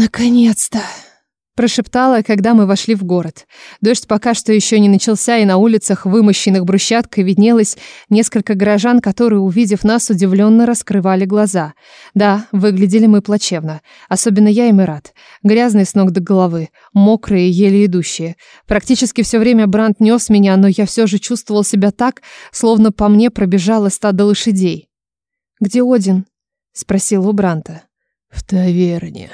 «Наконец-то!» Прошептала, когда мы вошли в город. Дождь пока что еще не начался, и на улицах, вымощенных брусчаткой, виднелось несколько горожан, которые, увидев нас, удивленно раскрывали глаза. Да, выглядели мы плачевно. Особенно я и Мират. Грязные с ног до головы, мокрые, еле идущие. Практически все время Бранд нес меня, но я все же чувствовал себя так, словно по мне пробежало стадо лошадей. «Где Один?» — спросил у Бранта. «В таверне»,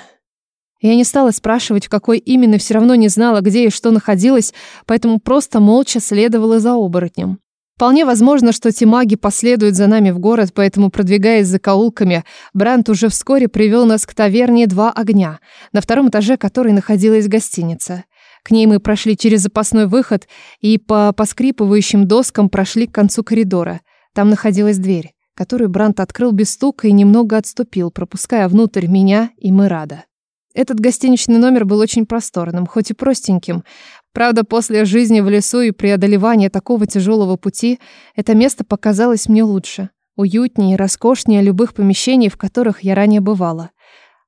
я не стала спрашивать, в какой именно, все равно не знала, где и что находилось, поэтому просто молча следовала за оборотнем. Вполне возможно, что те маги последуют за нами в город, поэтому, продвигаясь за каулками, Брант уже вскоре привел нас к таверне «Два огня», на втором этаже которой находилась гостиница. К ней мы прошли через запасной выход и по поскрипывающим доскам прошли к концу коридора. Там находилась дверь, которую Брант открыл без стука и немного отступил, пропуская внутрь меня и Мирада. Этот гостиничный номер был очень просторным, хоть и простеньким. Правда, после жизни в лесу и преодолевания такого тяжелого пути это место показалось мне лучше, уютнее и роскошнее любых помещений, в которых я ранее бывала.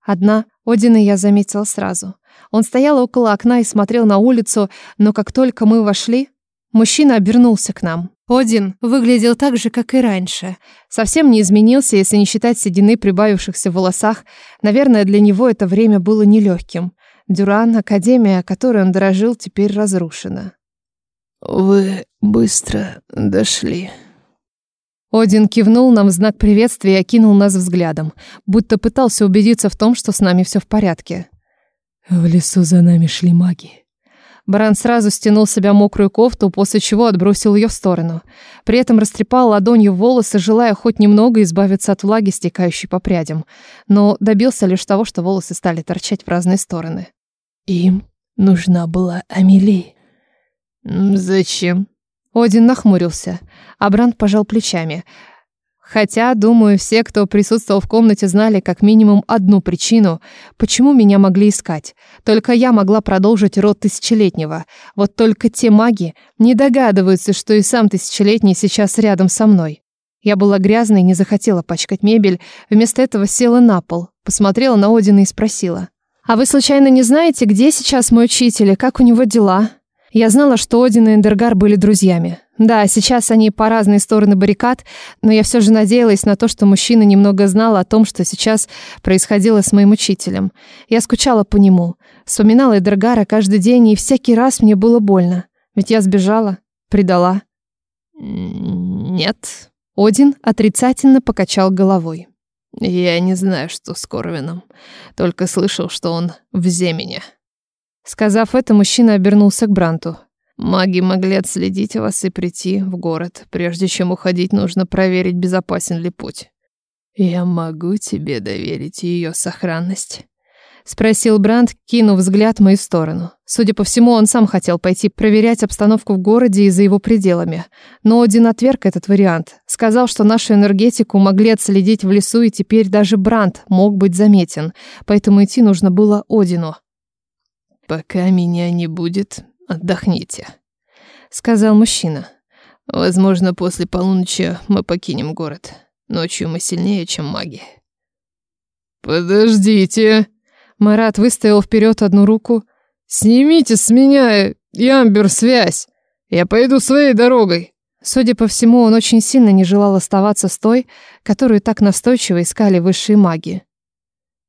Одна Одина я заметила сразу. Он стоял около окна и смотрел на улицу, но как только мы вошли, Мужчина обернулся к нам. Один выглядел так же, как и раньше. Совсем не изменился, если не считать седины, прибавившихся в волосах. Наверное, для него это время было нелегким. Дюран, академия, которой он дорожил, теперь разрушена. «Вы быстро дошли», один кивнул нам в знак приветствия и окинул нас взглядом, будто пытался убедиться в том, что с нами все в порядке. «В лесу за нами шли маги», Брэн сразу стянул с себя мокрую кофту, после чего отбросил ее в сторону. При этом растрепал ладонью волосы, желая хоть немного избавиться от влаги, стекающей по прядям. Но добился лишь того, что волосы стали торчать в разные стороны. «Им нужна была Амели». «Зачем?» Один нахмурился, а Бранд пожал плечами, Хотя, думаю, все, кто присутствовал в комнате, знали как минимум одну причину, почему меня могли искать. Только я могла продолжить род Тысячелетнего. Вот только те маги не догадываются, что и сам Тысячелетний сейчас рядом со мной. Я была грязной и не захотела пачкать мебель, вместо этого села на пол, посмотрела на Одина и спросила. «А вы случайно не знаете, где сейчас мой учитель и как у него дела?» Я знала, что Один и Эндергар были друзьями. Да, сейчас они по разные стороны баррикад, но я все же надеялась на то, что мужчина немного знал о том, что сейчас происходило с моим учителем. Я скучала по нему, вспоминала Эдергара каждый день, и всякий раз мне было больно. Ведь я сбежала, предала. Нет. Один отрицательно покачал головой. Я не знаю, что с Корвином. Только слышал, что он в Земене. Сказав это, мужчина обернулся к Бранту. Маги могли отследить вас и прийти в город. Прежде чем уходить, нужно проверить, безопасен ли путь. Я могу тебе доверить ее сохранность. Спросил Бранд, кинув взгляд в мою сторону. Судя по всему, он сам хотел пойти проверять обстановку в городе и за его пределами. Но Один отверг этот вариант. Сказал, что нашу энергетику могли отследить в лесу, и теперь даже Бранд мог быть заметен. Поэтому идти нужно было Одину. «Пока меня не будет, отдохните», — сказал мужчина. «Возможно, после полуночи мы покинем город. Ночью мы сильнее, чем маги». «Подождите!» Марат выставил вперед одну руку. «Снимите с меня, Ямбер, связь! Я пойду своей дорогой!» Судя по всему, он очень сильно не желал оставаться с той, которую так настойчиво искали высшие маги.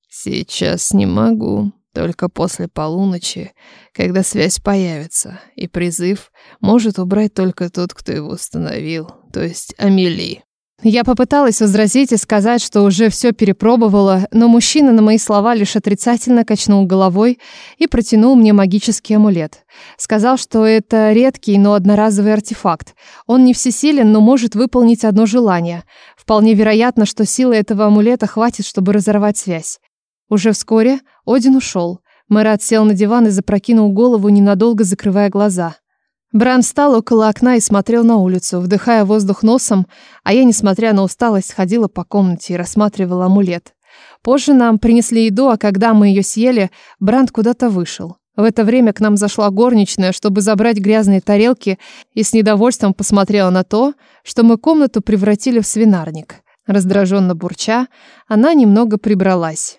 «Сейчас не могу», только после полуночи, когда связь появится, и призыв может убрать только тот, кто его установил, то есть Амели. Я попыталась возразить и сказать, что уже все перепробовала, но мужчина на мои слова лишь отрицательно качнул головой и протянул мне магический амулет. Сказал, что это редкий, но одноразовый артефакт. Он не всесилен, но может выполнить одно желание. Вполне вероятно, что силы этого амулета хватит, чтобы разорвать связь. Уже вскоре Один ушел. Марат сел на диван и запрокинул голову, ненадолго закрывая глаза. Бран встал около окна и смотрел на улицу, вдыхая воздух носом, а я, несмотря на усталость, ходила по комнате и рассматривала амулет. Позже нам принесли еду, а когда мы ее съели, Бранд куда-то вышел. В это время к нам зашла горничная, чтобы забрать грязные тарелки, и с недовольством посмотрела на то, что мы комнату превратили в свинарник. Раздраженно бурча, она немного прибралась.